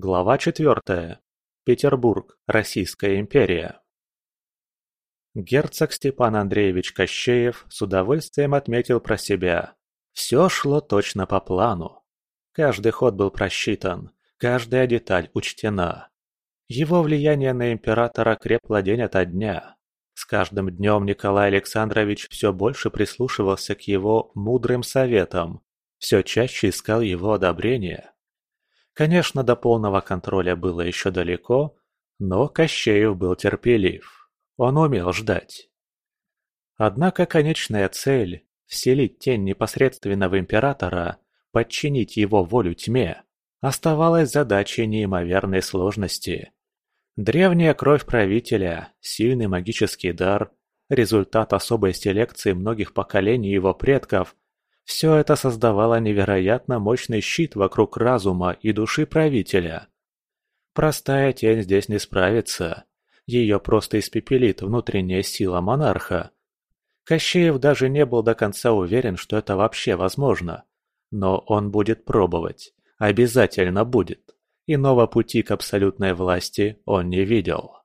Глава четвертая. Петербург. Российская империя. Герцог Степан Андреевич Кощеев с удовольствием отметил про себя. Все шло точно по плану. Каждый ход был просчитан, каждая деталь учтена. Его влияние на императора крепло день ото дня. С каждым днем Николай Александрович все больше прислушивался к его мудрым советам, все чаще искал его одобрения. Конечно, до полного контроля было еще далеко, но Кощеев был терпелив. Он умел ждать. Однако конечная цель – вселить тень непосредственно в императора, подчинить его волю тьме – оставалась задачей неимоверной сложности. Древняя кровь правителя, сильный магический дар, результат особой селекции многих поколений его предков – все это создавало невероятно мощный щит вокруг разума и души правителя. Простая тень здесь не справится. Ее просто испепелит внутренняя сила монарха. Кощеев даже не был до конца уверен, что это вообще возможно. Но он будет пробовать. Обязательно будет. Иного пути к абсолютной власти он не видел.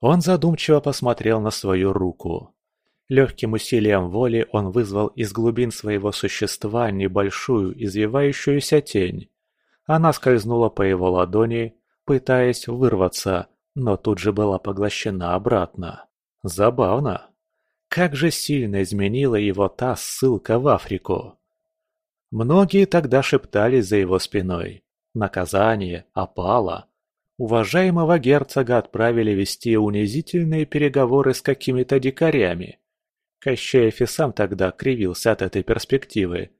Он задумчиво посмотрел на свою руку. Легким усилием воли он вызвал из глубин своего существа небольшую извивающуюся тень. Она скользнула по его ладони, пытаясь вырваться, но тут же была поглощена обратно. Забавно. Как же сильно изменила его та ссылка в Африку. Многие тогда шептались за его спиной. Наказание опало. Уважаемого герцога отправили вести унизительные переговоры с какими-то дикарями. Кощеев и сам тогда кривился от этой перспективы.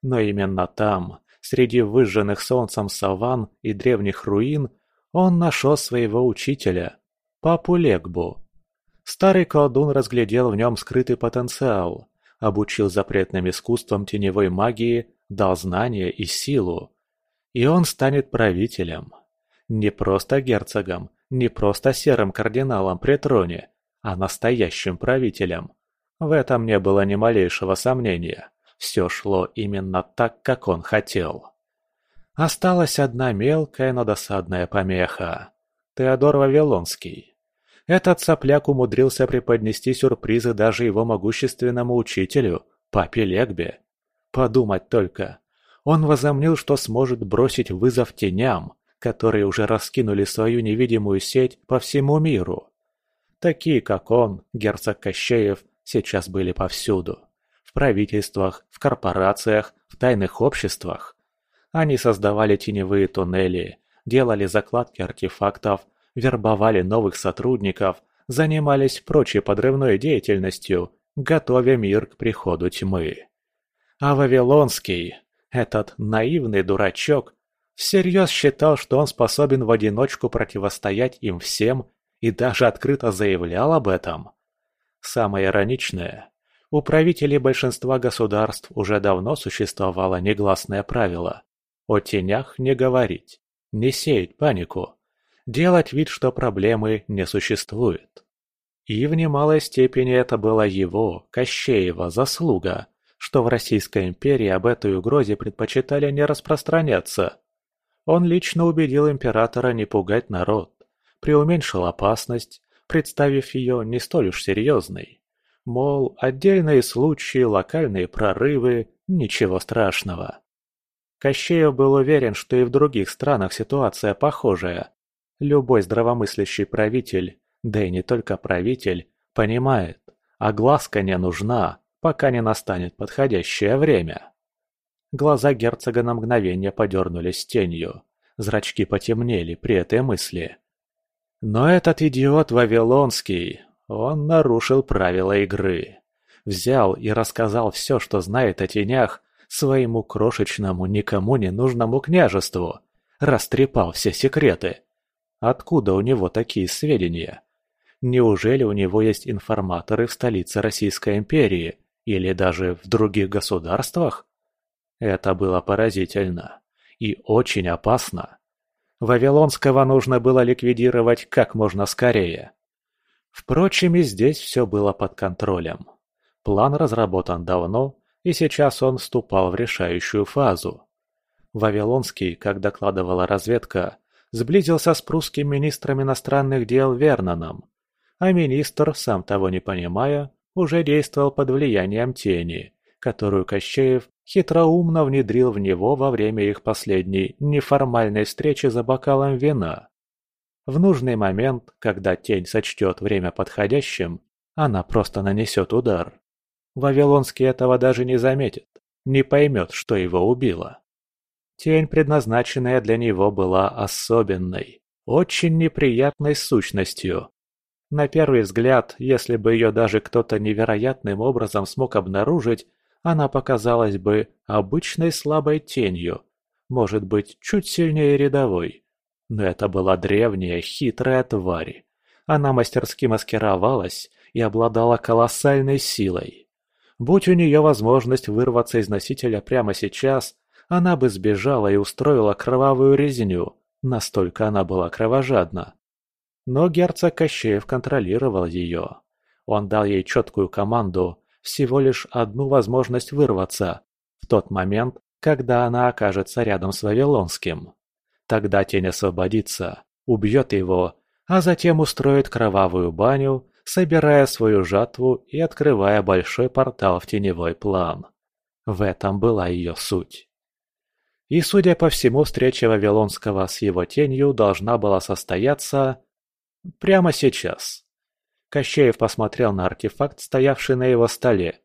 Но именно там, среди выжженных солнцем саван и древних руин, он нашел своего учителя, папу Легбу. Старый колдун разглядел в нем скрытый потенциал, обучил запретным искусствам теневой магии, дал знания и силу. И он станет правителем. Не просто герцогом, не просто серым кардиналом при троне, а настоящим правителем – в этом не было ни малейшего сомнения. Все шло именно так, как он хотел. Осталась одна мелкая, но досадная помеха. Теодор Вавилонский. Этот сопляк умудрился преподнести сюрпризы даже его могущественному учителю, папе Легбе. Подумать только. Он возомнил, что сможет бросить вызов теням, которые уже раскинули свою невидимую сеть по всему миру. Такие, как он, герцог Кощеев, сейчас были повсюду. В правительствах, в корпорациях, в тайных обществах. Они создавали теневые туннели, делали закладки артефактов, вербовали новых сотрудников, занимались прочей подрывной деятельностью, готовя мир к приходу тьмы. А Вавилонский, этот наивный дурачок, всерьез считал, что он способен в одиночку противостоять им всем и даже открыто заявлял об этом. Самое ироничное, у правителей большинства государств уже давно существовало негласное правило о тенях не говорить, не сеять панику, делать вид, что проблемы не существует. И в немалой степени это была его, Кощеева, заслуга, что в Российской империи об этой угрозе предпочитали не распространяться. Он лично убедил императора не пугать народ, преуменьшил опасность, представив ее не столь уж серьезной. Мол, отдельные случаи, локальные прорывы, ничего страшного. Кощеев был уверен, что и в других странах ситуация похожая. Любой здравомыслящий правитель, да и не только правитель, понимает, огласка не нужна, пока не настанет подходящее время. Глаза герцога на мгновение подернулись тенью, зрачки потемнели при этой мысли. Но этот идиот Вавилонский, он нарушил правила игры. Взял и рассказал все, что знает о тенях, своему крошечному, никому не нужному княжеству. Растрепал все секреты. Откуда у него такие сведения? Неужели у него есть информаторы в столице Российской империи или даже в других государствах? Это было поразительно и очень опасно. Вавилонского нужно было ликвидировать как можно скорее. Впрочем, и здесь все было под контролем. План разработан давно, и сейчас он вступал в решающую фазу. Вавилонский, как докладывала разведка, сблизился с прусским министром иностранных дел Верноном, а министр, сам того не понимая, уже действовал под влиянием тени, которую Кощеев хитроумно внедрил в него во время их последней неформальной встречи за бокалом вина. В нужный момент, когда тень сочтет время подходящим, она просто нанесет удар. Вавилонский этого даже не заметит, не поймет, что его убило. Тень, предназначенная для него, была особенной, очень неприятной сущностью. На первый взгляд, если бы ее даже кто-то невероятным образом смог обнаружить, она показалась бы обычной слабой тенью, может быть, чуть сильнее рядовой. Но это была древняя, хитрая тварь. Она мастерски маскировалась и обладала колоссальной силой. Будь у нее возможность вырваться из носителя прямо сейчас, она бы сбежала и устроила кровавую резню, настолько она была кровожадна. Но герцог Кощеев контролировал ее. Он дал ей четкую команду, всего лишь одну возможность вырваться, в тот момент, когда она окажется рядом с Вавилонским. Тогда тень освободится, убьет его, а затем устроит кровавую баню, собирая свою жатву и открывая большой портал в теневой план. В этом была ее суть. И, судя по всему, встреча Вавилонского с его тенью должна была состояться прямо сейчас. Кощеев посмотрел на артефакт, стоявший на его столе.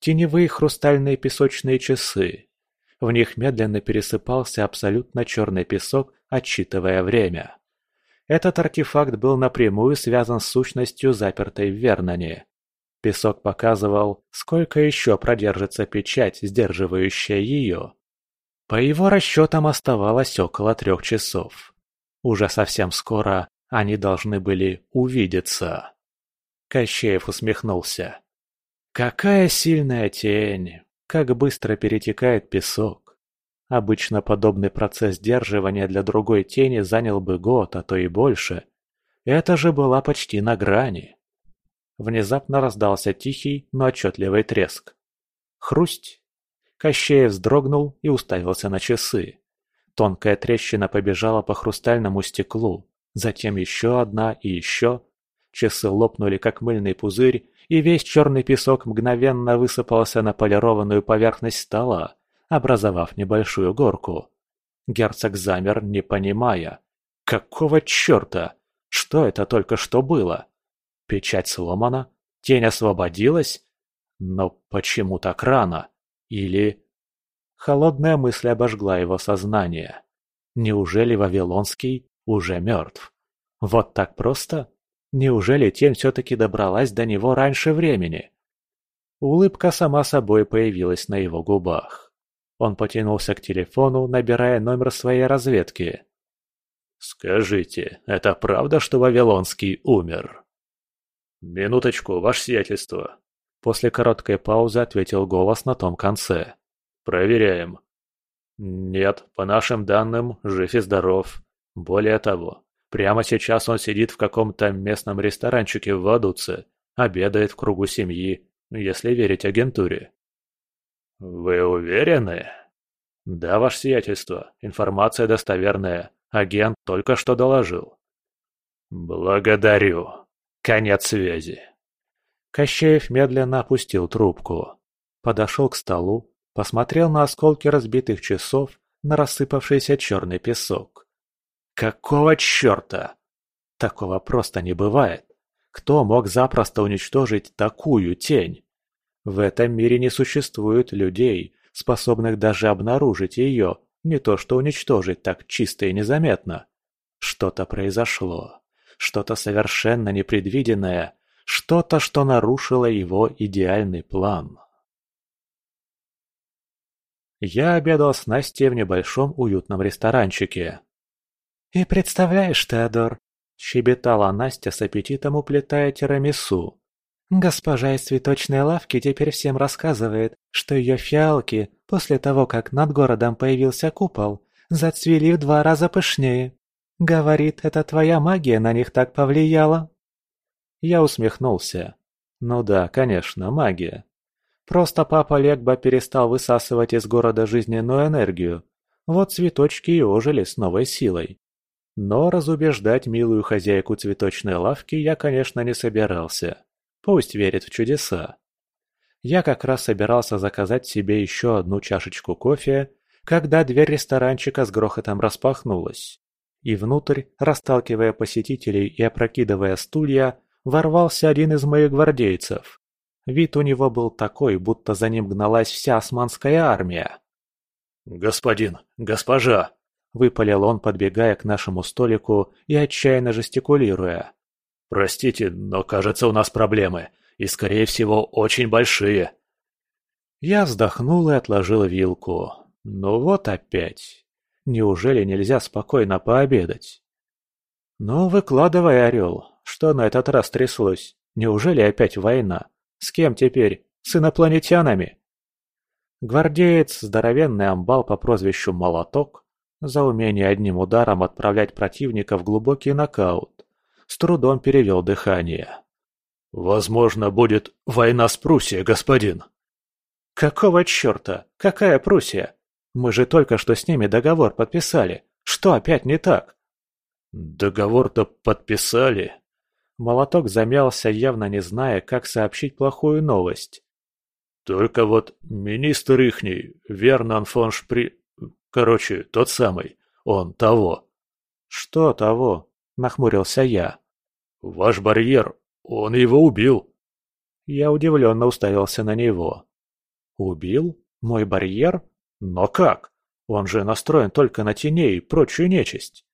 Теневые хрустальные песочные часы. В них медленно пересыпался абсолютно черный песок, отсчитывая время. Этот артефакт был напрямую связан с сущностью, запертой в Верноне. Песок показывал, сколько еще продержится печать, сдерживающая ее. По его расчетам оставалось около трех часов. Уже совсем скоро они должны были увидеться. Кощеев усмехнулся. Какая сильная тень! Как быстро перетекает песок! Обычно подобный процесс сдерживания для другой тени занял бы год, а то и больше. Это же была почти на грани. Внезапно раздался тихий, но отчетливый треск. Хрусть! Кощеев вздрогнул и уставился на часы. Тонкая трещина побежала по хрустальному стеклу, затем еще одна и еще. Часы лопнули, как мыльный пузырь, и весь черный песок мгновенно высыпался на полированную поверхность стола, образовав небольшую горку. Герцог замер, не понимая. Какого черта? Что это только что было? Печать сломана? Тень освободилась? Но почему так рано? Или... Холодная мысль обожгла его сознание. Неужели Вавилонский уже мертв? Вот так просто? Неужели тень все-таки добралась до него раньше времени? Улыбка сама собой появилась на его губах. Он потянулся к телефону, набирая номер своей разведки. «Скажите, это правда, что Вавилонский умер?» «Минуточку, ваше сиятельство», После короткой паузы ответил голос на том конце. «Проверяем». «Нет, по нашим данным, жив и здоров. Более того, прямо сейчас он сидит в каком-то местном ресторанчике в Вадуце, обедает в кругу семьи, если верить агентуре». «Вы уверены?» «Да, ваше сиятельство, информация достоверная. Агент только что доложил». «Благодарю. Конец связи». Кощеев медленно опустил трубку. Подошел к столу, посмотрел на осколки разбитых часов, на рассыпавшийся черный песок. Какого черта? Такого просто не бывает. Кто мог запросто уничтожить такую тень? В этом мире не существует людей, способных даже обнаружить ее, не то что уничтожить так чисто и незаметно. Что-то произошло. Что-то совершенно непредвиденное, что-то, что нарушило его идеальный план. Я обедал с Настей в небольшом уютном ресторанчике. «И представляешь, Теодор», — щебетала Настя с аппетитом уплетая тирамису. «Госпожа из цветочной лавки теперь всем рассказывает, что ее фиалки, после того, как над городом появился купол, зацвели в два раза пышнее. Говорит, это твоя магия на них так повлияла». Я усмехнулся. Ну да, конечно, магия. Просто папа Легба перестал высасывать из города жизненную энергию. Вот цветочки и ожили с новой силой. Но разубеждать милую хозяйку цветочной лавки я, конечно, не собирался. Пусть верит в чудеса. Я как раз собирался заказать себе еще одну чашечку кофе, когда дверь ресторанчика с грохотом распахнулась. И внутрь, расталкивая посетителей и опрокидывая стулья, ворвался один из моих гвардейцев. Вид у него был такой, будто за ним гналась вся османская армия. «Господин, госпожа!» – выпалил он, подбегая к нашему столику и отчаянно жестикулируя. «Простите, но кажется, у нас проблемы, и, скорее всего, очень большие». Я вздохнул и отложил вилку. Ну вот опять. Неужели нельзя спокойно пообедать? Ну, выкладывай, Орел, что на этот раз тряслось? Неужели опять война? С кем теперь? С инопланетянами? Гвардеец, здоровенный амбал по прозвищу Молоток, за умение одним ударом отправлять противника в глубокий нокаут, с трудом перевел дыхание. «Возможно, будет война с Пруссией, господин». «Какого черта? Какая Пруссия? Мы же только что с ними договор подписали. Что опять не так?» «Договор-то подписали». Молоток замялся, явно не зная, как сообщить плохую новость. Только вот министр ихний, Вернан фон Шпри... Короче, тот самый, он того. Что того? Нахмурился я. Ваш барьер, он его убил. Я удивленно уставился на него. Убил? Мой барьер? Но как? Он же настроен только на теней и прочую нечисть.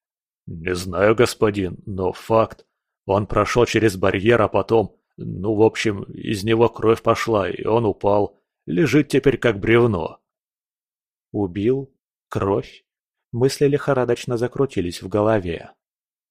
Не знаю, господин, но факт. Он прошел через барьер, а потом ну, в общем, из него кровь пошла, и он упал. Лежит теперь как бревно. Убил? Кровь? Мысли лихорадочно закрутились в голове.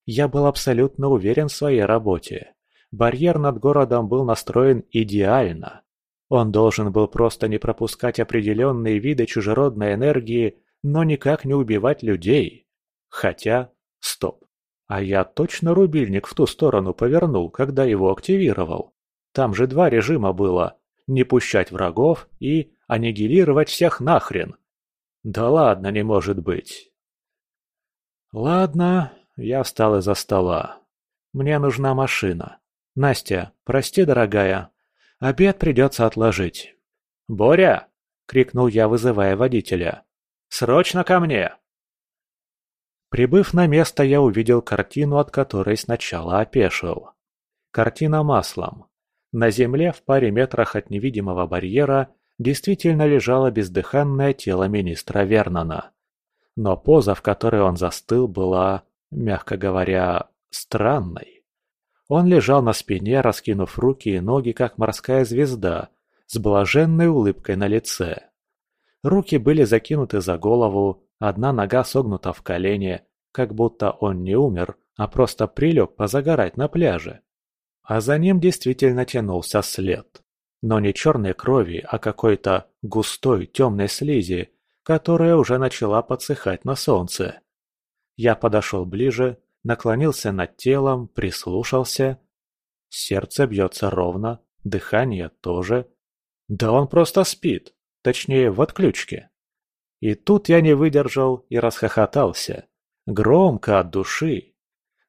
Я был абсолютно уверен в своей работе. Барьер над городом был настроен идеально. Он должен был просто не пропускать определенные виды чужеродной энергии, но никак не убивать людей. Хотя... Стоп. А я точно рубильник в ту сторону повернул, когда его активировал. Там же два режима было. Не пущать врагов и аннигилировать всех нахрен. Да ладно, не может быть. Ладно, я встал из-за стола. Мне нужна машина. Настя, прости, дорогая. Обед придется отложить. «Боря!» — крикнул я, вызывая водителя. «Срочно ко мне!» Прибыв на место, я увидел картину, от которой сначала опешил. Картина маслом. На земле, в паре метрах от невидимого барьера, действительно лежало бездыханное тело министра Вернона. Но поза, в которой он застыл, была, мягко говоря, странной. Он лежал на спине, раскинув руки и ноги, как морская звезда, с блаженной улыбкой на лице. Руки были закинуты за голову, Одна нога согнута в колене, как будто он не умер, а просто прилег позагорать на пляже. А за ним действительно тянулся след. Но не черной крови, а какой-то густой темной слизи, которая уже начала подсыхать на солнце. Я подошел ближе, наклонился над телом, прислушался. Сердце бьется ровно, дыхание тоже. Да он просто спит, точнее в отключке. И тут я не выдержал и расхохотался. Громко от души.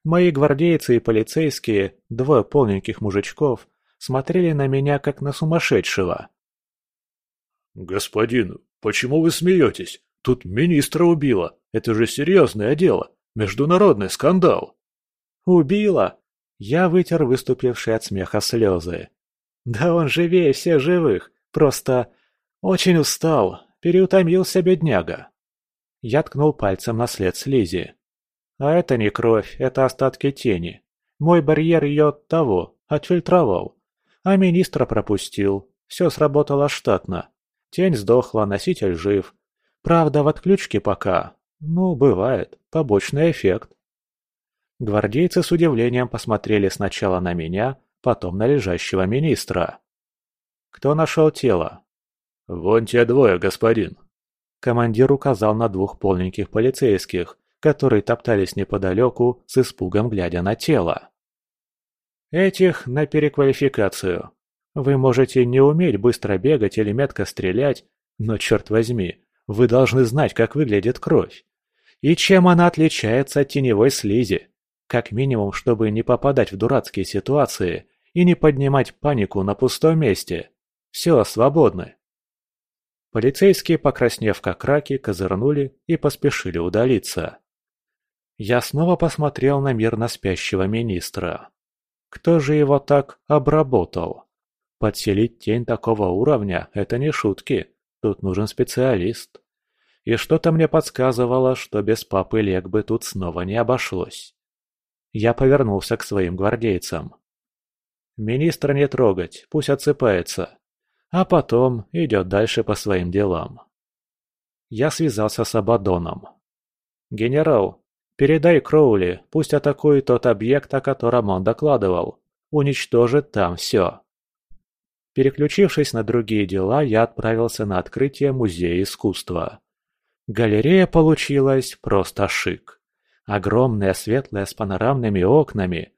Мои гвардейцы и полицейские, двое полненьких мужичков, смотрели на меня как на сумасшедшего. «Господин, почему вы смеетесь? Тут министра убило. Это же серьезное дело. Международный скандал». «Убила?» Я вытер выступившие от смеха слезы. «Да он живее всех живых. Просто очень устал. Переутомился бедняга. Я ткнул пальцем на след слизи. А это не кровь, это остатки тени. Мой барьер ее того, отфильтровал. А министра пропустил. Все сработало штатно. Тень сдохла, носитель жив. Правда, в отключке пока. Ну, бывает. Побочный эффект. Гвардейцы с удивлением посмотрели сначала на меня, потом на лежащего министра. «Кто нашел тело?» «Вон те двое, господин!» Командир указал на двух полненьких полицейских, которые топтались неподалеку, с испугом глядя на тело. «Этих на переквалификацию. Вы можете не уметь быстро бегать или метко стрелять, но, черт возьми, вы должны знать, как выглядит кровь. И чем она отличается от теневой слизи? Как минимум, чтобы не попадать в дурацкие ситуации и не поднимать панику на пустом месте. Все, свободны. Полицейские, покраснев как раки, козырнули и поспешили удалиться. Я снова посмотрел на мирно спящего министра. Кто же его так обработал? Подселить тень такого уровня – это не шутки, тут нужен специалист. И что-то мне подсказывало, что без папы Легбы тут снова не обошлось. Я повернулся к своим гвардейцам. Министра не трогать, пусть отсыпается. А потом идет дальше по своим делам. Я связался с Абадоном. «Генерал, передай Кроули, пусть атакует тот объект, о котором он докладывал. Уничтожит там все». Переключившись на другие дела, я отправился на открытие Музея искусства. Галерея получилась просто шик. Огромная, светлая, с панорамными окнами.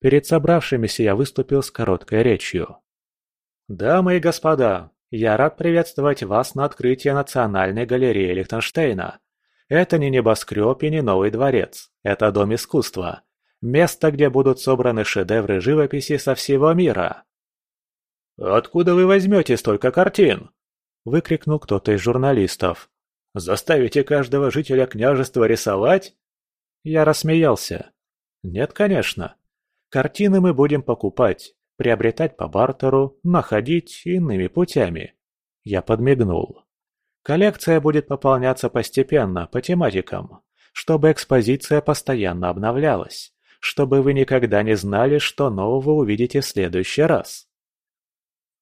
Перед собравшимися я выступил с короткой речью. «Дамы и господа, я рад приветствовать вас на открытии Национальной галереи Лихтенштейна. Это не небоскреб и не новый дворец, это дом искусства. Место, где будут собраны шедевры живописи со всего мира. «Откуда вы возьмете столько картин?» – выкрикнул кто-то из журналистов. «Заставите каждого жителя княжества рисовать?» Я рассмеялся. «Нет, конечно. Картины мы будем покупать, приобретать по бартеру, находить иными путями». Я подмигнул. Коллекция будет пополняться постепенно, по тематикам, чтобы экспозиция постоянно обновлялась, чтобы вы никогда не знали, что нового увидите в следующий раз.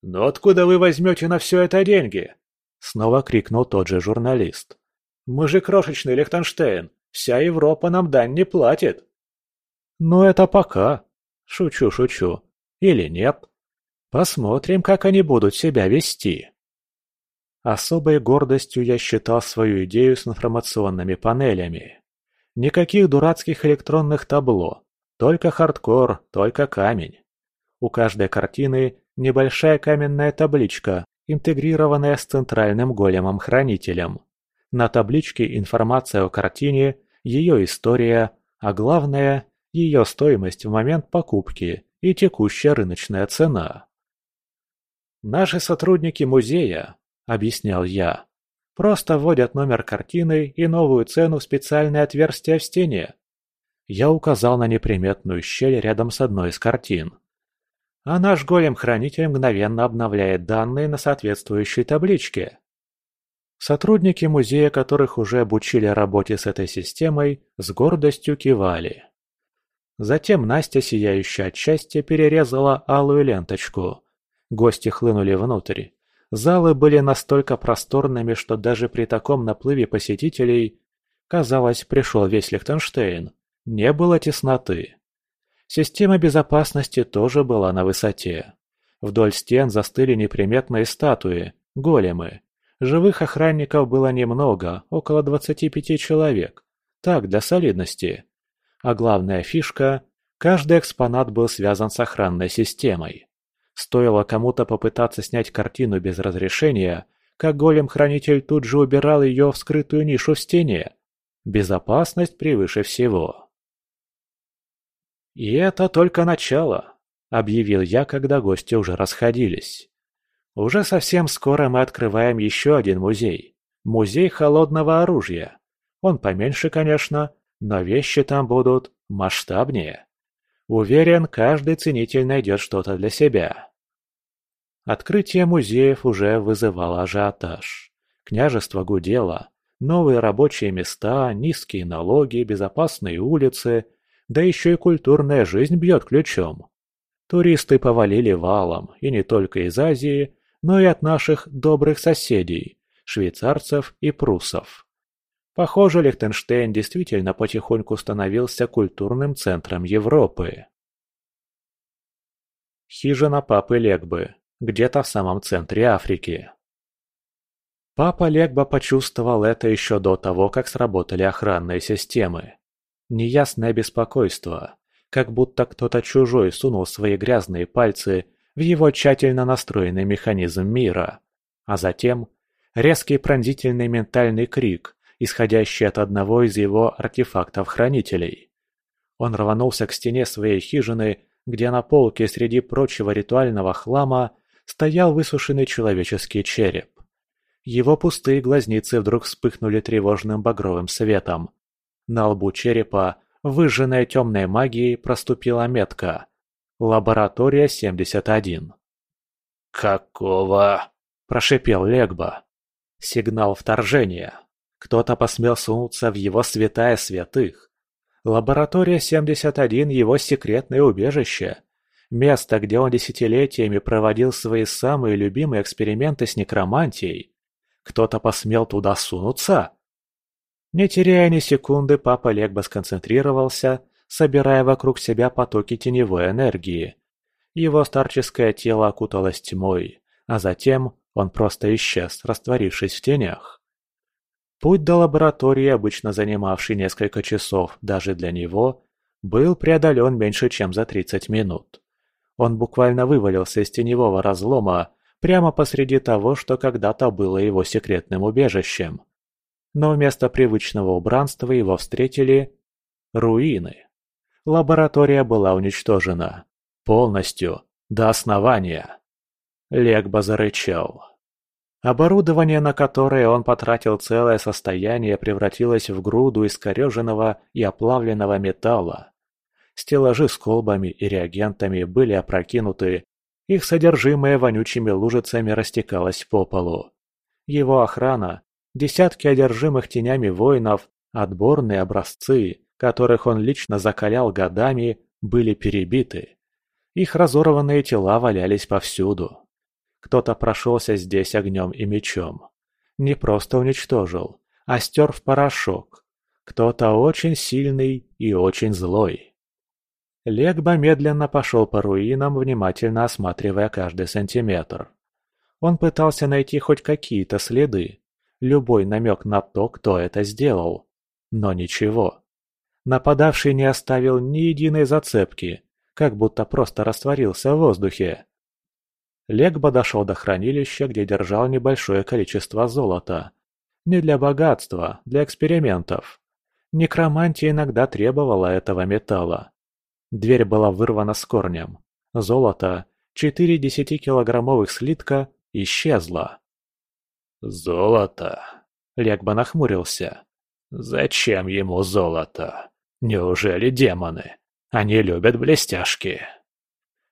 «Но откуда вы возьмете на все это деньги?» Снова крикнул тот же журналист. «Мы же крошечный Лихтенштейн, вся Европа нам дань не платит». «Ну это пока. Шучу, шучу. Или нет. Посмотрим, как они будут себя вести». Особой гордостью я считал свою идею с информационными панелями. Никаких дурацких электронных табло, только хардкор, только камень. У каждой картины небольшая каменная табличка, интегрированная с центральным големом-хранителем. На табличке информация о картине, ее история, а главное – ее стоимость в момент покупки и текущая рыночная цена. «Наши сотрудники музея», – объяснял я, – «просто вводят номер картины и новую цену в специальное отверстие в стене». Я указал на неприметную щель рядом с одной из картин а наш голем-хранитель мгновенно обновляет данные на соответствующей табличке. Сотрудники музея, которых уже обучили работе с этой системой, с гордостью кивали. Затем Настя, сияющая от счастья, перерезала алую ленточку. Гости хлынули внутрь. Залы были настолько просторными, что даже при таком наплыве посетителей, казалось, пришел весь Лихтенштейн, не было тесноты. Система безопасности тоже была на высоте. Вдоль стен застыли неприметные статуи, големы. Живых охранников было немного, около 25 человек. Так, для солидности. А главная фишка – каждый экспонат был связан с охранной системой. Стоило кому-то попытаться снять картину без разрешения, как голем-хранитель тут же убирал ее в скрытую нишу в стене. Безопасность превыше всего. «И это только начало», — объявил я, когда гости уже расходились. «Уже совсем скоро мы открываем еще один музей. Музей холодного оружия. Он поменьше, конечно, но вещи там будут масштабнее. Уверен, каждый ценитель найдет что-то для себя». Открытие музеев уже вызывало ажиотаж. Княжество гудело. Новые рабочие места, низкие налоги, безопасные улицы — да еще и культурная жизнь бьет ключом. Туристы повалили валом, и не только из Азии, но и от наших добрых соседей, швейцарцев и пруссов. Похоже, Лихтенштейн действительно потихоньку становился культурным центром Европы. Хижина папы Легбы, где-то в самом центре Африки. Папа Легба почувствовал это еще до того, как сработали охранные системы. Неясное беспокойство, как будто кто-то чужой сунул свои грязные пальцы в его тщательно настроенный механизм мира. А затем резкий пронзительный ментальный крик исходящей от одного из его артефактов-хранителей. Он рванулся к стене своей хижины, где на полке среди прочего ритуального хлама стоял высушенный человеческий череп. Его пустые глазницы вдруг вспыхнули тревожным багровым светом. На лбу черепа, выжженная темной магией, проступила метка. Лаборатория 71. «Какого?» – прошипел Легба. Сигнал вторжения. Кто-то посмел сунуться в его святая святых. Лаборатория 71 – его секретное убежище. Место, где он десятилетиями проводил свои самые любимые эксперименты с некромантией. Кто-то посмел туда сунуться? Не теряя ни секунды, папа Легба сконцентрировался, собирая вокруг себя потоки теневой энергии. Его старческое тело окуталось тьмой, а затем он просто исчез, растворившись в тенях. Путь до лаборатории, обычно занимавший несколько часов даже для него, был преодолен меньше, чем за 30 минут. Он буквально вывалился из теневого разлома прямо посреди того, что когда-то было его секретным убежищем. Но вместо привычного убранства его встретили руины. Лаборатория была уничтожена. Полностью, до основания. Легба зарычал. Оборудование, на которое он потратил целое состояние, превратилось в груду искореженного и оплавленного металла. Стеллажи с колбами и реагентами были опрокинуты, их содержимое вонючими лужицами растекалось по полу. Его охрана, десятки одержимых тенями воинов, отборные образцы, которых он лично закалял годами, были перебиты. Их разорванные тела валялись повсюду. Кто-то прошелся здесь огнем и мечом. Не просто уничтожил, а стер в порошок. Кто-то очень сильный и очень злой. Легба медленно пошел по руинам, внимательно осматривая каждый сантиметр. Он пытался найти хоть какие-то следы, любой намек на то, кто это сделал. Но ничего. Нападавший не оставил ни единой зацепки, как будто просто растворился в воздухе. Легба дошел до хранилища, где держал небольшое количество золота. Не для богатства, для экспериментов. Некромантия иногда требовала этого металла. Дверь была вырвана с корнем. Золото, четыре десятикилограммовых слитка, исчезло. «Золото?» Легба нахмурился. «Зачем ему золото? Неужели демоны? Они любят блестяшки».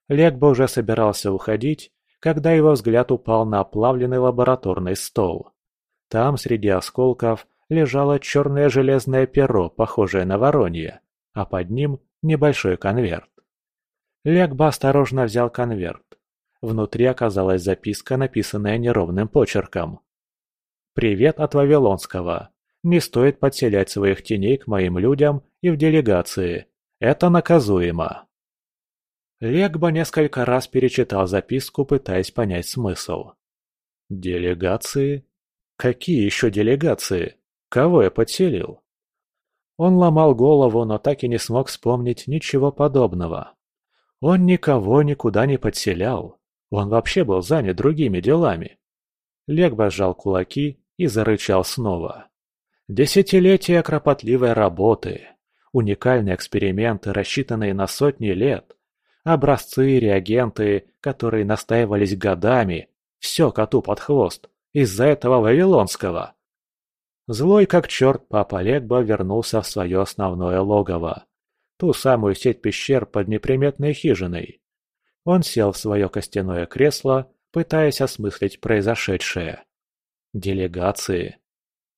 Легба уже собирался уходить, когда его взгляд упал на оплавленный лабораторный стол. Там, среди осколков, лежало черное железное перо, похожее на воронье, а под ним небольшой конверт. Легба осторожно взял конверт. Внутри оказалась записка, написанная неровным почерком. «Привет от Вавилонского. Не стоит подселять своих теней к моим людям и в делегации. Это наказуемо». Легба несколько раз перечитал записку, пытаясь понять смысл. «Делегации? Какие еще делегации? Кого я подселил?» Он ломал голову, но так и не смог вспомнить ничего подобного. Он никого никуда не подселял. Он вообще был занят другими делами. Легба сжал кулаки и зарычал снова. Десятилетия кропотливой работы. Уникальные эксперименты, рассчитанные на сотни лет. Образцы, реагенты, которые настаивались годами. Все коту под хвост. Из-за этого Вавилонского. Злой как черт папа Легба вернулся в свое основное логово. Ту самую сеть пещер под неприметной хижиной. Он сел в свое костяное кресло, пытаясь осмыслить произошедшее. Делегации.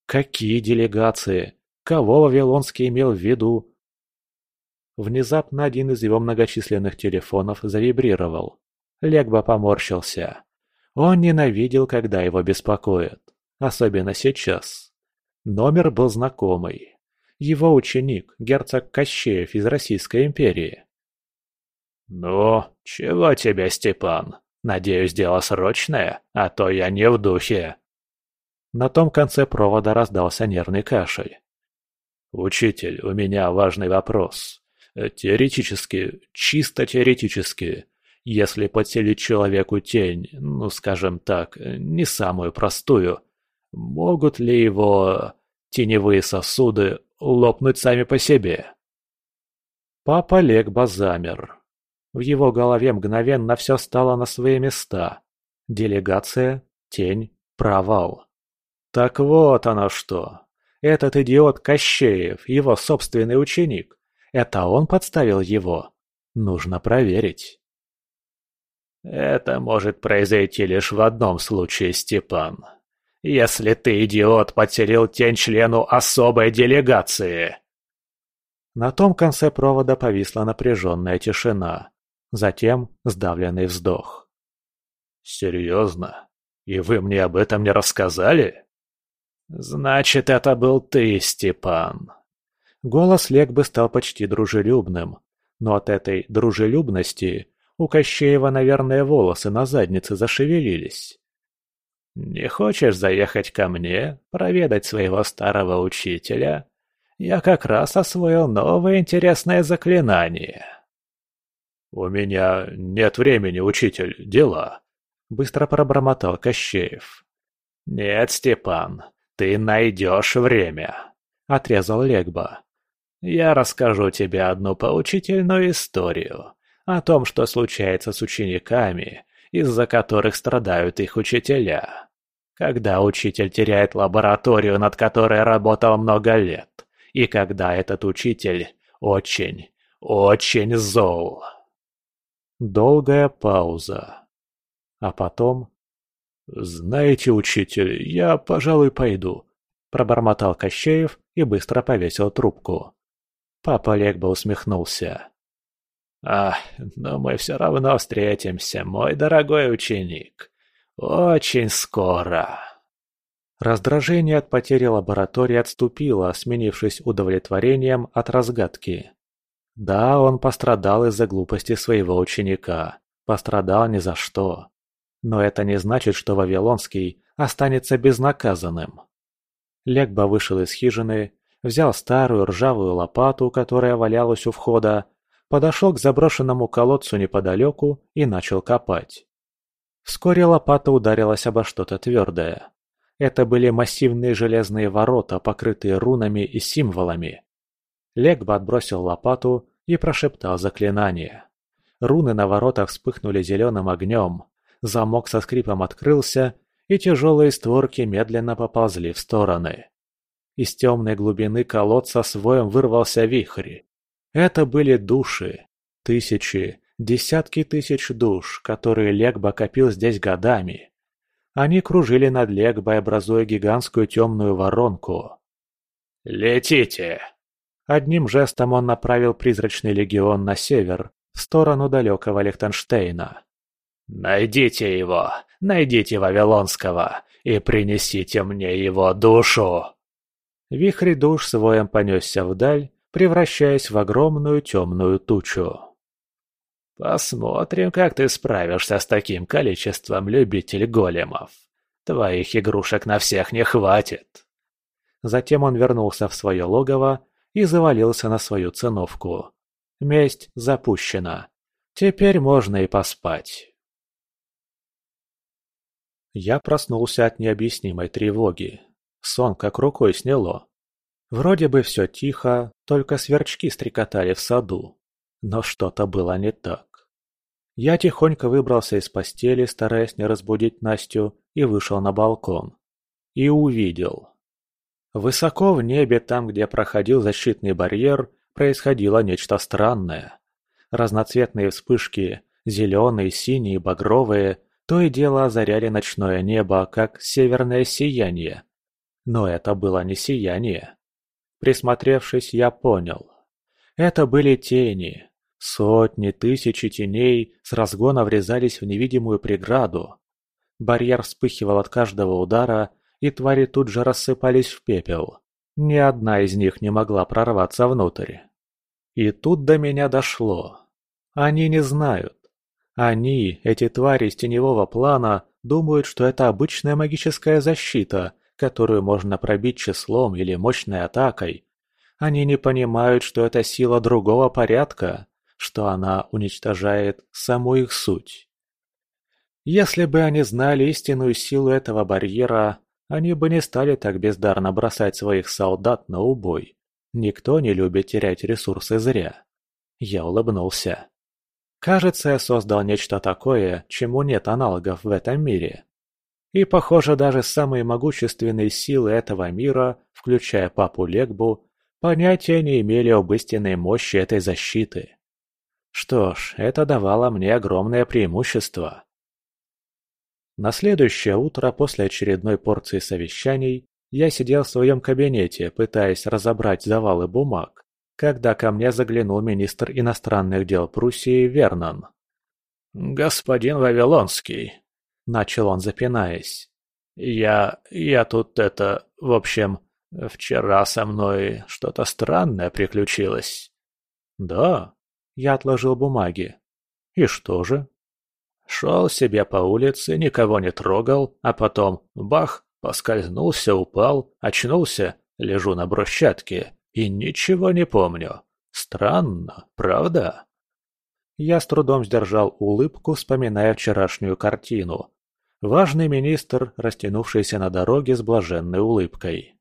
Какие делегации? Кого Вавилонский имел в виду? Внезапно один из его многочисленных телефонов завибрировал. Легба поморщился. Он ненавидел, когда его беспокоят. Особенно сейчас. Номер был знакомый. Его ученик, герцог Кощеев из Российской империи. «Ну, чего тебе, Степан? Надеюсь, дело срочное, а то я не в духе». На том конце провода раздался нервный кашель. «Учитель, у меня важный вопрос. Э, теоретически, чисто теоретически, если подселить человеку тень, ну скажем так, не самую простую, могут ли его... теневые сосуды лопнуть сами по себе. Папа Легба замер. В его голове мгновенно все стало на свои места. Делегация, тень, провал. Так вот оно что. Этот идиот Кощеев, его собственный ученик. Это он подставил его. Нужно проверить. Это может произойти лишь в одном случае, Степан. Если ты, идиот, подселил тень члену особой делегации. На том конце провода повисла напряженная тишина. Затем сдавленный вздох. «Серьезно? И вы мне об этом не рассказали?» «Значит, это был ты, Степан». Голос Легбы стал почти дружелюбным, но от этой дружелюбности у Кощеева, наверное, волосы на заднице зашевелились. «Не хочешь заехать ко мне, проведать своего старого учителя? Я как раз освоил новое интересное заклинание». «У меня нет времени, учитель, дела», — быстро пробормотал Кощеев. «Нет, Степан, ты найдешь время», — отрезал Легба. «Я расскажу тебе одну поучительную историю о том, что случается с учениками, из-за которых страдают их учителя. Когда учитель теряет лабораторию, над которой работал много лет, и когда этот учитель очень, очень зол». Долгая пауза. А потом... «Знаете, учитель, я, пожалуй, пойду», – пробормотал Кощеев и быстро повесил трубку. Папа Легба усмехнулся. «Ах, но мы все равно встретимся, мой дорогой ученик. Очень скоро». Раздражение от потери лаборатории отступило, сменившись удовлетворением от разгадки. Да, он пострадал из-за глупости своего ученика. Пострадал ни за что. Но это не значит, что Вавилонский останется безнаказанным. Легба вышел из хижины, взял старую ржавую лопату, которая валялась у входа, подошел к заброшенному колодцу неподалеку и начал копать. Вскоре лопата ударилась обо что-то твердое. Это были массивные железные ворота, покрытые рунами и символами. Легба отбросил лопату и прошептал заклинание. Руны на воротах вспыхнули зеленым огнем, замок со скрипом открылся, и тяжелые створки медленно поползли в стороны. Из темной глубины колодца с вырвался вихрь. Это были души. Тысячи, десятки тысяч душ, которые Легба копил здесь годами. Они кружили над Легбой, образуя гигантскую темную воронку. «Летите!» Одним жестом он направил призрачный легион на север, в сторону далекого Лихтенштейна. «Найдите его, найдите Вавилонского и принесите мне его душу!» Вихрь душ своем понесся вдаль, превращаясь в огромную темную тучу. «Посмотрим, как ты справишься с таким количеством любителей големов. Твоих игрушек на всех не хватит!» Затем он вернулся в свое логово и завалился на свою циновку. Месть запущена. Теперь можно и поспать. Я проснулся от необъяснимой тревоги. Сон как рукой сняло. Вроде бы все тихо, только сверчки стрекотали в саду. Но что-то было не так. Я тихонько выбрался из постели, стараясь не разбудить Настю, и вышел на балкон. И увидел. Высоко в небе, там, где проходил защитный барьер, происходило нечто странное. Разноцветные вспышки, зеленые, синие, багровые, то и дело озаряли ночное небо, как северное сияние. Но это было не сияние. Присмотревшись, я понял. Это были тени. Сотни, тысячи теней с разгона врезались в невидимую преграду. Барьер вспыхивал от каждого удара, и твари тут же рассыпались в пепел. Ни одна из них не могла прорваться внутрь. И тут до меня дошло. Они не знают. Они, эти твари из теневого плана, думают, что это обычная магическая защита, которую можно пробить числом или мощной атакой. Они не понимают, что это сила другого порядка, что она уничтожает саму их суть. Если бы они знали истинную силу этого барьера, они бы не стали так бездарно бросать своих солдат на убой. Никто не любит терять ресурсы зря. Я улыбнулся. Кажется, я создал нечто такое, чему нет аналогов в этом мире. И, похоже, даже самые могущественные силы этого мира, включая папу Легбу, понятия не имели об истинной мощи этой защиты. Что ж, это давало мне огромное преимущество. На следующее утро после очередной порции совещаний я сидел в своем кабинете, пытаясь разобрать завалы бумаг, когда ко мне заглянул министр иностранных дел Пруссии Вернон. «Господин Вавилонский», — начал он, запинаясь, — «я... я тут это... в общем, вчера со мной что-то странное приключилось». «Да?» — я отложил бумаги. «И что же?» Шел себе по улице, никого не трогал, а потом — бах! Поскользнулся, упал, очнулся, лежу на брусчатке и ничего не помню. Странно, правда? Я с трудом сдержал улыбку, вспоминая вчерашнюю картину. Важный министр, растянувшийся на дороге с блаженной улыбкой.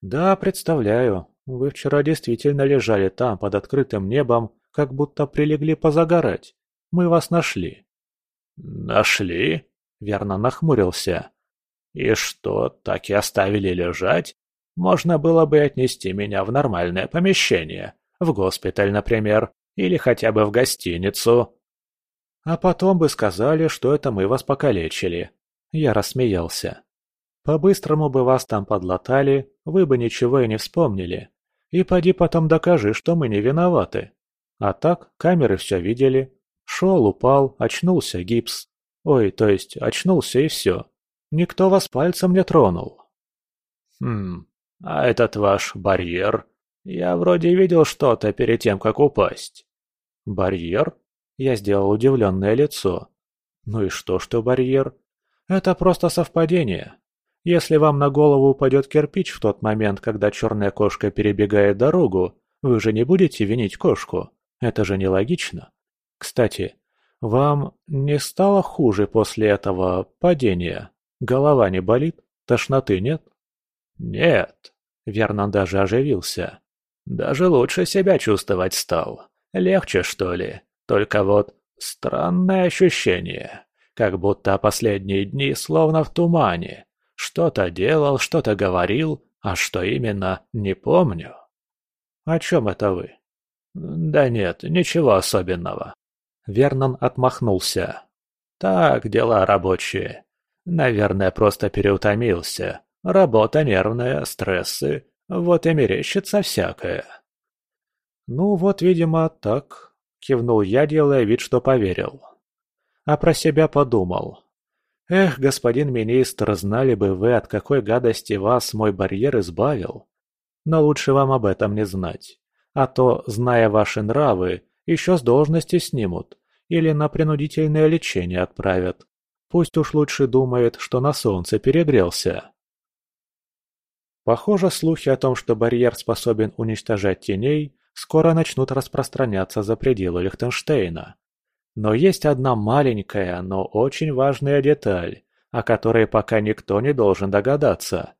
«Да, представляю. Вы вчера действительно лежали там, под открытым небом, как будто прилегли позагорать. Мы вас нашли». «Нашли?» — верно нахмурился. «И что, так и оставили лежать? Можно было бы отнести меня в нормальное помещение, в госпиталь, например, или хотя бы в гостиницу». «А потом бы сказали, что это мы вас покалечили». Я рассмеялся. «По-быстрому бы вас там подлатали, вы бы ничего и не вспомнили. И поди потом докажи, что мы не виноваты. А так, камеры все видели, Шел, упал, очнулся, гипс. Ой, то есть очнулся и все. Никто вас пальцем не тронул. Хм, а этот ваш барьер? Я вроде видел что-то перед тем, как упасть. Барьер? Я сделал удивленное лицо. Ну и что, что барьер? Это просто совпадение. Если вам на голову упадет кирпич в тот момент, когда черная кошка перебегает дорогу, вы же не будете винить кошку. Это же нелогично. Кстати, вам не стало хуже после этого падения? Голова не болит? Тошноты нет? Нет. Вернон даже оживился. Даже лучше себя чувствовать стал. Легче, что ли. Только вот странное ощущение. Как будто последние дни словно в тумане. Что-то делал, что-то говорил, а что именно, не помню. О чем это вы? Да нет, ничего особенного. Вернон отмахнулся. «Так, дела рабочие. Наверное, просто переутомился. Работа нервная, стрессы. Вот и мерещится всякое». «Ну вот, видимо, так», — кивнул я, делая вид, что поверил. А про себя подумал. «Эх, господин министр, знали бы вы, от какой гадости вас мой барьер избавил. Но лучше вам об этом не знать. А то, зная ваши нравы, еще с должности снимут или на принудительное лечение отправят. Пусть уж лучше думает, что на солнце перегрелся. Похоже, слухи о том, что барьер способен уничтожать теней, скоро начнут распространяться за пределы Лихтенштейна. Но есть одна маленькая, но очень важная деталь, о которой пока никто не должен догадаться.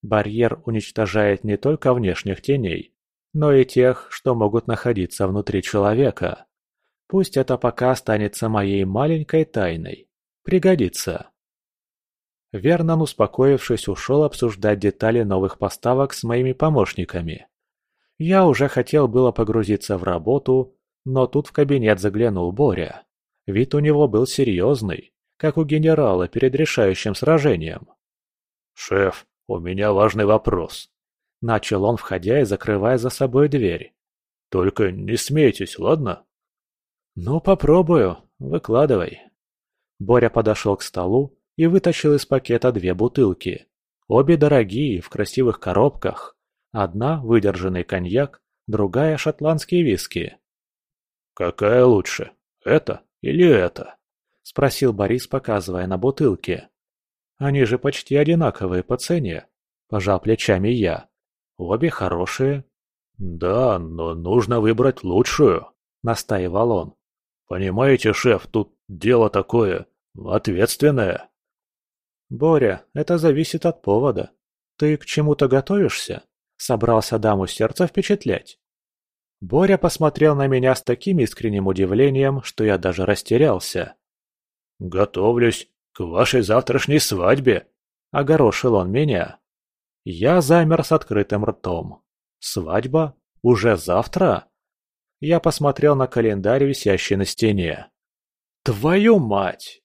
Барьер уничтожает не только внешних теней, но и тех, что могут находиться внутри человека. Пусть это пока останется моей маленькой тайной. Пригодится. Вернон, успокоившись, ушел обсуждать детали новых поставок с моими помощниками. Я уже хотел было погрузиться в работу, но тут в кабинет заглянул Боря. Вид у него был серьезный, как у генерала перед решающим сражением. «Шеф, у меня важный вопрос», — начал он, входя и закрывая за собой дверь. «Только не смейтесь, ладно?» «Ну, попробую. Выкладывай». Боря подошел к столу и вытащил из пакета две бутылки. Обе дорогие, в красивых коробках. Одна – выдержанный коньяк, другая – шотландские виски. «Какая лучше, это или это?» – спросил Борис, показывая на бутылки. «Они же почти одинаковые по цене», – пожал плечами я. «Обе хорошие». «Да, но нужно выбрать лучшую», – настаивал он. Понимаете, шеф, тут дело такое, ответственное. «Боря, это зависит от повода. Ты к чему-то готовишься? Собрался даму сердца впечатлять?» Боря посмотрел на меня с таким искренним удивлением, что я даже растерялся. «Готовлюсь к вашей завтрашней свадьбе», — огорошил он меня. Я замер с открытым ртом. «Свадьба? Уже завтра?» Я посмотрел на календарь, висящий на стене. «Твою мать!»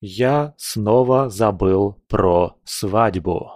Я снова забыл про свадьбу.